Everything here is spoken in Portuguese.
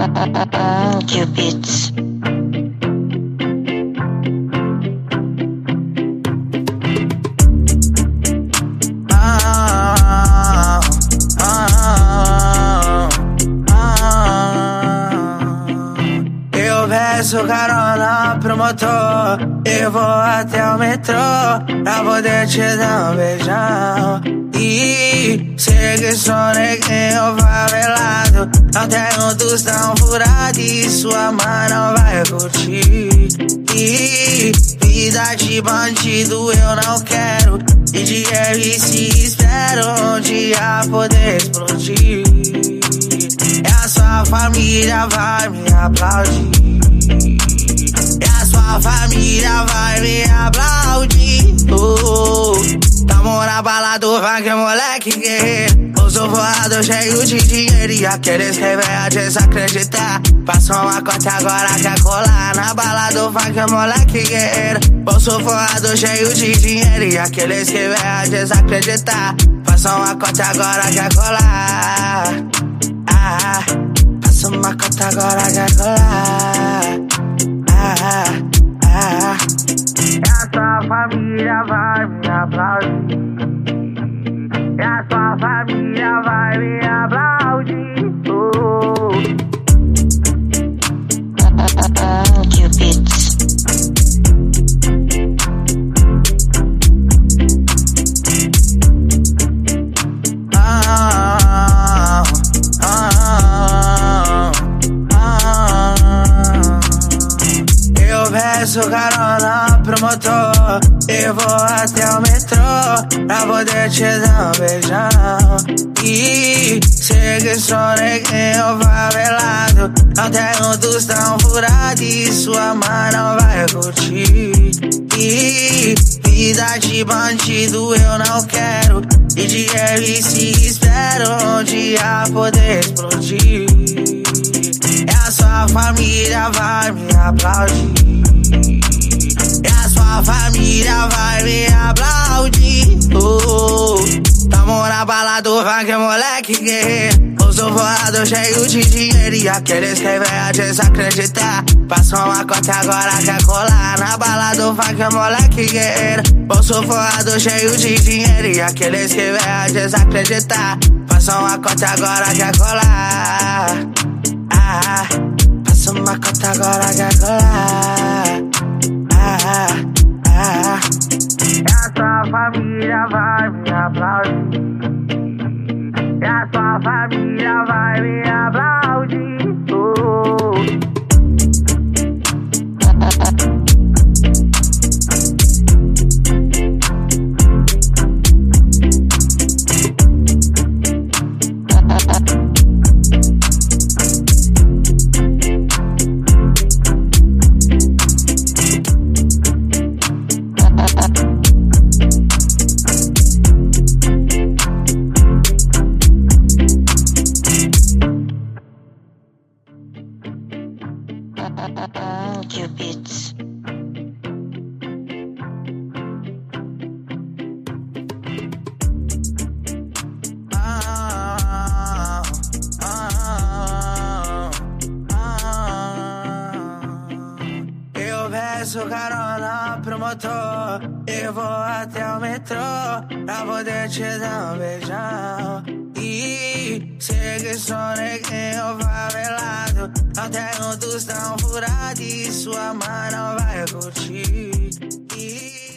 Cupids. Ah, ah, ah. Eu peço carona pro motor Eu vou até o metrô Pra poder te dar um beijão E segue só neguinho favelado. Não tenho tostão furado E sua mãe não vai curtir. E vida de bandido eu não quero. E de RC espero um dia poder explodir. E a sua família vai me aplaudir. E a sua família vai me aplaudir. Oh, Balada, vai que moleque guerreiro Eu voado, cheio de dinheiro E aqueles a desacreditar. Passou uma cota agora quer colar Na balada, vai que moleque guerreiro Eu voado, cheio de dinheiro E aqueles a desacreditar. Passou uma cota agora quer colar. Ah, Passa uma cota agora quer colar. Ah, ah. E a sua família vai me aplaudir a família vai me aplaudir oh. Ah, ah, ah. Eu peço carona Eu vou até o metrô Pra poder te dar um beijão. E segue só neguinho favelado Não tenho tostão furado E sua mãe não vai curtir. E vida de bandido eu não quero. E de RC espero um dia poder explodir. E a sua família vai me aplaudir Vai que moleque guerreiro Eu sou voado, cheio de dinheiro E aqueles que vêm a desacreditar. Passou uma cota agora quer colar Na balada, que moleque guerreiro sou voado, cheio de dinheiro E aqueles que vêm a desacreditar. Passou uma cota agora quer colar. Ah, Passa uma cota agora família vai me aplaudir E a sua família vai me aplaudir oh. Ah. Eu peço carona pro motor Eu vou até o metrô Pra poder te dar um beijão E segue só neguinho favelado Até um tostão furado e sua mãe não vai curtir.